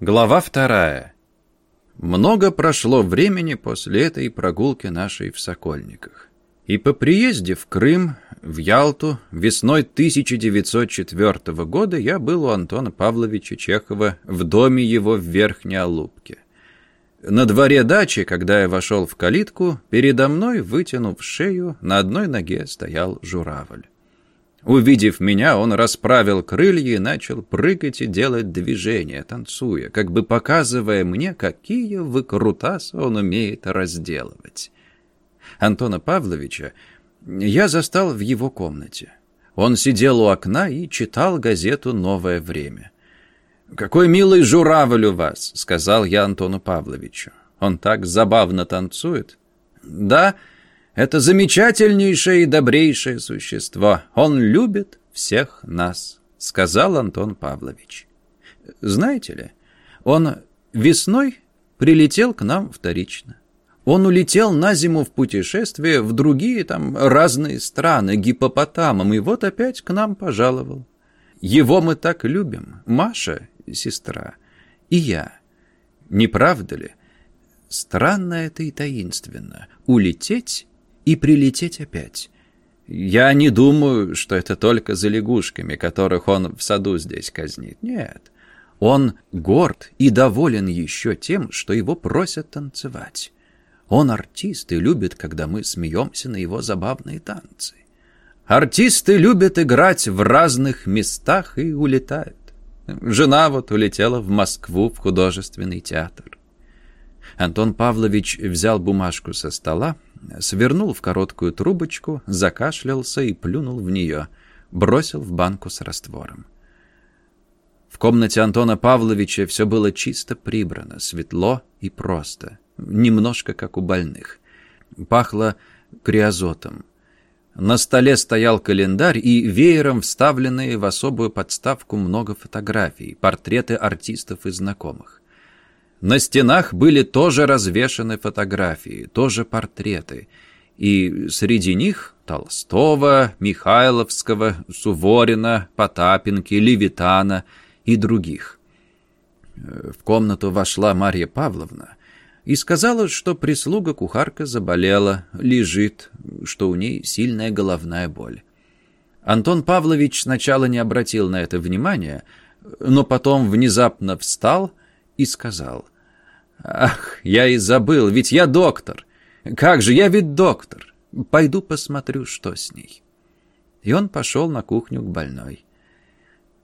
Глава вторая. Много прошло времени после этой прогулки нашей в Сокольниках. И по приезде в Крым, в Ялту, весной 1904 года я был у Антона Павловича Чехова в доме его в Верхней Алупке. На дворе дачи, когда я вошел в калитку, передо мной, вытянув шею, на одной ноге стоял журавль. Увидев меня, он расправил крылья и начал прыгать и делать движения, танцуя, как бы показывая мне, какие выкрутасы он умеет разделывать. Антона Павловича я застал в его комнате. Он сидел у окна и читал газету «Новое время». «Какой милый журавль у вас!» — сказал я Антону Павловичу. «Он так забавно танцует». «Да», это замечательнейшее и добрейшее существо. Он любит всех нас», — сказал Антон Павлович. «Знаете ли, он весной прилетел к нам вторично. Он улетел на зиму в путешествие в другие там разные страны, гипопотамом, и вот опять к нам пожаловал. Его мы так любим, Маша, сестра, и я. Не правда ли? Странно это и таинственно. Улететь и прилететь опять. Я не думаю, что это только за лягушками, которых он в саду здесь казнит. Нет. Он горд и доволен еще тем, что его просят танцевать. Он артист и любит, когда мы смеемся на его забавные танцы. Артисты любят играть в разных местах и улетают. Жена вот улетела в Москву в художественный театр. Антон Павлович взял бумажку со стола, свернул в короткую трубочку, закашлялся и плюнул в нее, бросил в банку с раствором. В комнате Антона Павловича все было чисто прибрано, светло и просто, немножко как у больных. Пахло криозотом. На столе стоял календарь и веером вставленные в особую подставку много фотографий, портреты артистов и знакомых. На стенах были тоже развешаны фотографии, тоже портреты. И среди них Толстого, Михайловского, Суворина, Потапенки, Левитана и других. В комнату вошла Марья Павловна и сказала, что прислуга-кухарка заболела, лежит, что у ней сильная головная боль. Антон Павлович сначала не обратил на это внимания, но потом внезапно встал – и сказал, «Ах, я и забыл, ведь я доктор. Как же, я ведь доктор. Пойду посмотрю, что с ней». И он пошел на кухню к больной.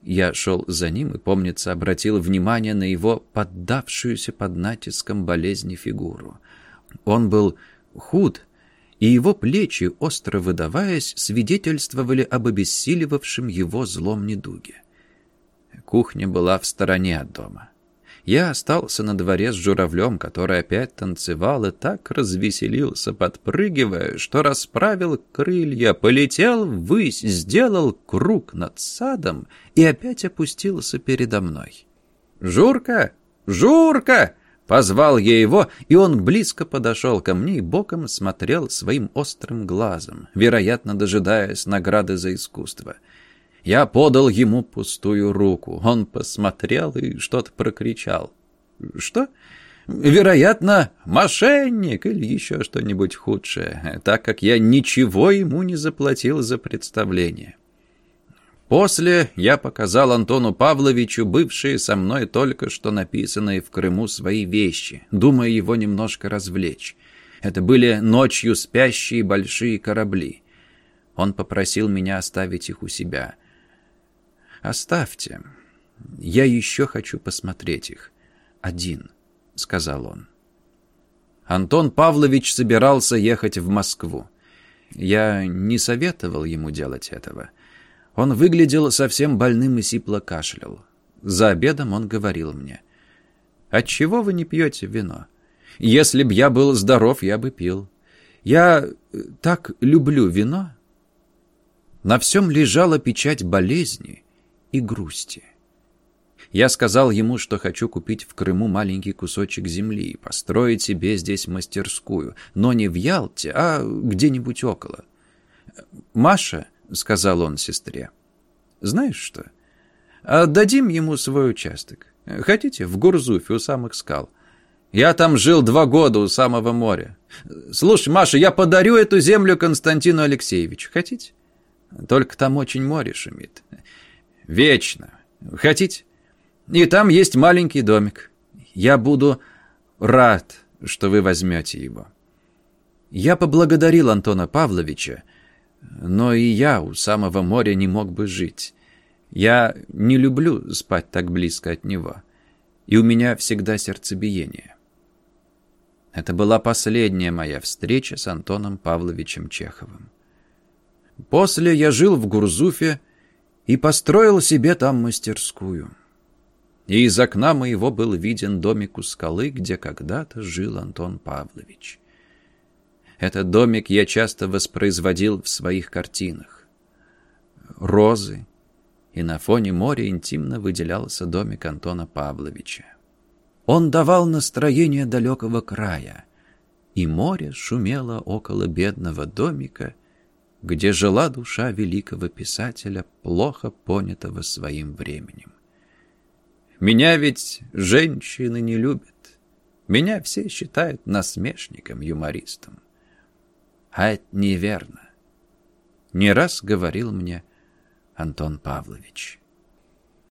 Я шел за ним и, помнится, обратил внимание на его поддавшуюся под натиском болезни фигуру. Он был худ, и его плечи, остро выдаваясь, свидетельствовали об обессиливавшем его злом недуге. Кухня была в стороне от дома. Я остался на дворе с журавлем, который опять танцевал и так развеселился, подпрыгивая, что расправил крылья, полетел ввысь, сделал круг над садом и опять опустился передо мной. «Журка! Журка!» Позвал я его, и он близко подошел ко мне и боком смотрел своим острым глазом, вероятно, дожидаясь награды за искусство. Я подал ему пустую руку. Он посмотрел и что-то прокричал. «Что?» «Вероятно, мошенник или еще что-нибудь худшее, так как я ничего ему не заплатил за представление». После я показал Антону Павловичу бывшие со мной только что написанные в Крыму свои вещи, думая его немножко развлечь. Это были ночью спящие большие корабли. Он попросил меня оставить их у себя. «Оставьте. Я еще хочу посмотреть их. Один», — сказал он. Антон Павлович собирался ехать в Москву. Я не советовал ему делать этого. Он выглядел совсем больным и сипло кашлял. За обедом он говорил мне, «Отчего вы не пьете вино? Если б я был здоров, я бы пил. Я так люблю вино». На всем лежала печать болезни, и грусти. Я сказал ему, что хочу купить в Крыму маленький кусочек земли и построить себе здесь мастерскую, но не в Ялте, а где-нибудь около. «Маша», — сказал он сестре, — «знаешь что? Отдадим ему свой участок. Хотите, в Гурзуфе у самых скал. Я там жил два года у самого моря. Слушай, Маша, я подарю эту землю Константину Алексеевичу. Хотите? Только там очень море шумит. Вечно. Хотите? И там есть маленький домик. Я буду рад, что вы возьмете его. Я поблагодарил Антона Павловича, но и я у самого моря не мог бы жить. Я не люблю спать так близко от него, и у меня всегда сердцебиение. Это была последняя моя встреча с Антоном Павловичем Чеховым. После я жил в Гурзуфе и построил себе там мастерскую. И из окна моего был виден домик у скалы, где когда-то жил Антон Павлович. Этот домик я часто воспроизводил в своих картинах. Розы, и на фоне моря интимно выделялся домик Антона Павловича. Он давал настроение далекого края, и море шумело около бедного домика, где жила душа великого писателя, плохо понятого своим временем. Меня ведь женщины не любят. Меня все считают насмешником, юмористом. А это неверно. Не раз говорил мне Антон Павлович.